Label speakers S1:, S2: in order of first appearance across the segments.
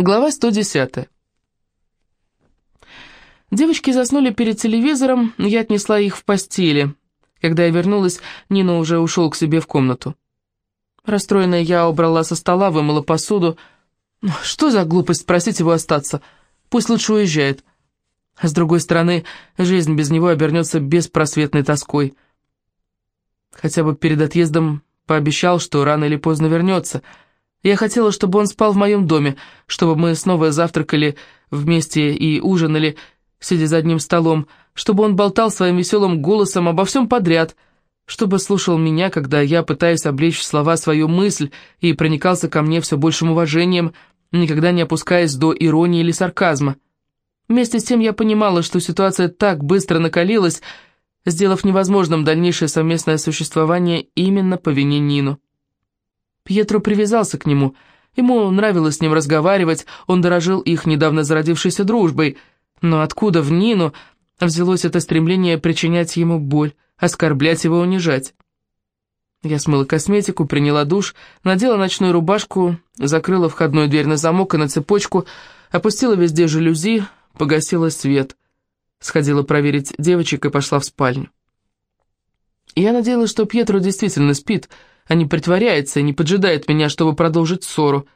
S1: Глава 110. Девочки заснули перед телевизором, я отнесла их в постели. Когда я вернулась, Нина уже ушел к себе в комнату. Расстроенная я убрала со стола, вымыла посуду. Ну, что за глупость просить его остаться? Пусть лучше уезжает. А с другой стороны, жизнь без него обернется беспросветной тоской. Хотя бы перед отъездом пообещал, что рано или поздно вернется — я хотела, чтобы он спал в моем доме, чтобы мы снова завтракали вместе и ужинали, сидя за одним столом, чтобы он болтал своим веселым голосом обо всем подряд, чтобы слушал меня, когда я пытаюсь облечь в слова свою мысль и проникался ко мне все большим уважением, никогда не опускаясь до иронии или сарказма. Вместе с тем я понимала, что ситуация так быстро накалилась, сделав невозможным дальнейшее совместное существование именно по вине Нину. Пьетро привязался к нему. Ему нравилось с ним разговаривать, он дорожил их недавно зародившейся дружбой. Но откуда в Нину взялось это стремление причинять ему боль, оскорблять его, унижать? Я смыла косметику, приняла душ, надела ночную рубашку, закрыла входную дверь на замок и на цепочку, опустила везде жалюзи, погасила свет. Сходила проверить девочек и пошла в спальню. Я надеялась, что Пьетро действительно спит, — а не притворяется и не поджидает меня, чтобы продолжить ссору.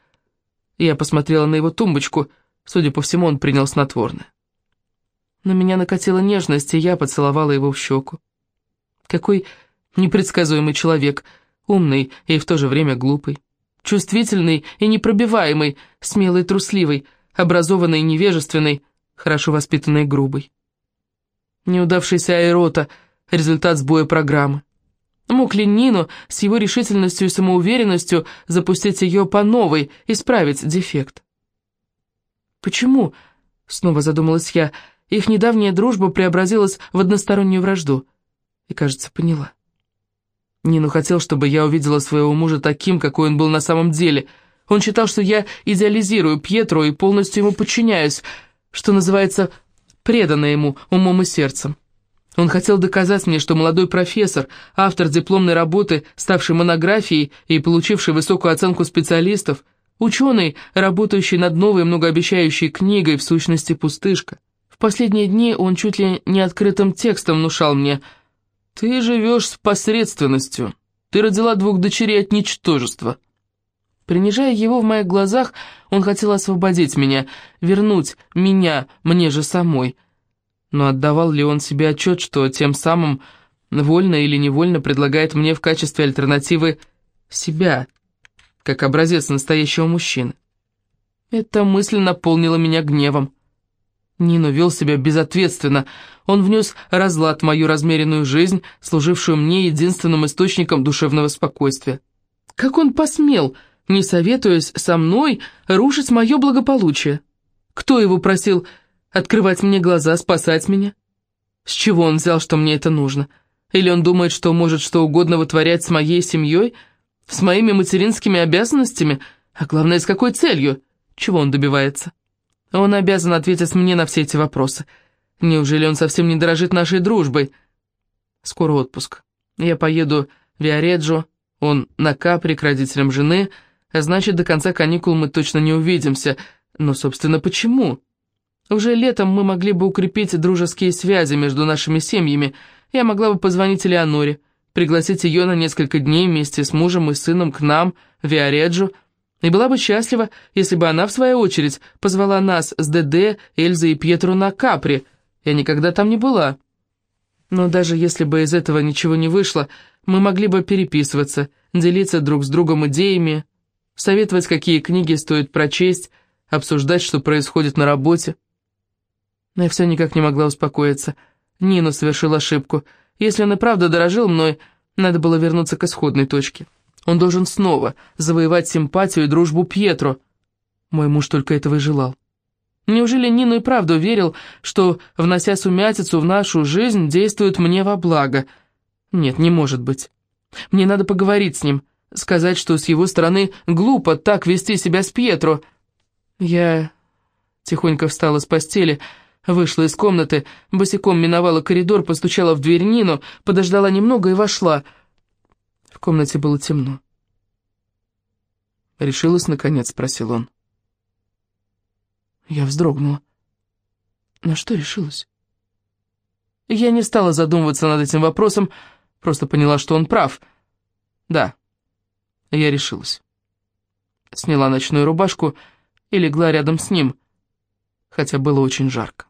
S1: Я посмотрела на его тумбочку, судя по всему, он принял снотворное. На меня накатила нежность, и я поцеловала его в щеку. Какой непредсказуемый человек, умный и в то же время глупый, чувствительный и непробиваемый, смелый и трусливый, образованный и невежественный, хорошо воспитанный и грубый. Неудавшийся аэрота — результат сбоя программы. Мог ли Нину с его решительностью и самоуверенностью запустить ее по новой, исправить дефект? «Почему?» — снова задумалась я. Их недавняя дружба преобразилась в одностороннюю вражду. И, кажется, поняла. Нину хотел, чтобы я увидела своего мужа таким, какой он был на самом деле. Он считал, что я идеализирую Пьетру и полностью ему подчиняюсь, что называется, предана ему умом и сердцем. Он хотел доказать мне, что молодой профессор, автор дипломной работы, ставший монографией и получивший высокую оценку специалистов, ученый, работающий над новой многообещающей книгой, в сущности пустышка. В последние дни он чуть ли не открытым текстом внушал мне «Ты живешь с посредственностью, ты родила двух дочерей от ничтожества». Принижая его в моих глазах, он хотел освободить меня, вернуть меня мне же самой – но отдавал ли он себе отчет, что тем самым вольно или невольно предлагает мне в качестве альтернативы себя, как образец настоящего мужчины? Эта мысль наполнила меня гневом. Нину вел себя безответственно. Он внес разлад в мою размеренную жизнь, служившую мне единственным источником душевного спокойствия. Как он посмел, не советуясь со мной, рушить мое благополучие? Кто его просил Открывать мне глаза, спасать меня? С чего он взял, что мне это нужно? Или он думает, что может что угодно вытворять с моей семьей, с моими материнскими обязанностями, а главное, с какой целью? Чего он добивается? Он обязан ответить мне на все эти вопросы. Неужели он совсем не дорожит нашей дружбой? Скоро отпуск. Я поеду в Виареджо, он на Капри к родителям жены, а значит, до конца каникул мы точно не увидимся. Но, собственно, почему? Уже летом мы могли бы укрепить дружеские связи между нашими семьями. Я могла бы позвонить Элеоноре, пригласить ее на несколько дней вместе с мужем и сыном к нам, в Виареджо, и была бы счастлива, если бы она, в свою очередь, позвала нас с ДД, Эльзой и Пьетру на Капри. Я никогда там не была. Но даже если бы из этого ничего не вышло, мы могли бы переписываться, делиться друг с другом идеями, советовать, какие книги стоит прочесть, обсуждать, что происходит на работе. Но я все никак не могла успокоиться. Нину совершил ошибку. Если он и правда дорожил мной, надо было вернуться к исходной точке. Он должен снова завоевать симпатию и дружбу Пьетро. Мой муж только этого и желал. Неужели Нину и правда верил, что, внося сумятицу в нашу жизнь, действует мне во благо? Нет, не может быть. Мне надо поговорить с ним, сказать, что с его стороны глупо так вести себя с Пьетро. Я тихонько встала с постели, Вышла из комнаты, босиком миновала коридор, постучала в дверь Нину, подождала немного и вошла. В комнате было темно. «Решилась, наконец?» — спросил он. Я вздрогнула. На что решилась? Я не стала задумываться над этим вопросом, просто поняла, что он прав. Да, я решилась. Сняла ночную рубашку и легла рядом с ним, хотя было очень жарко.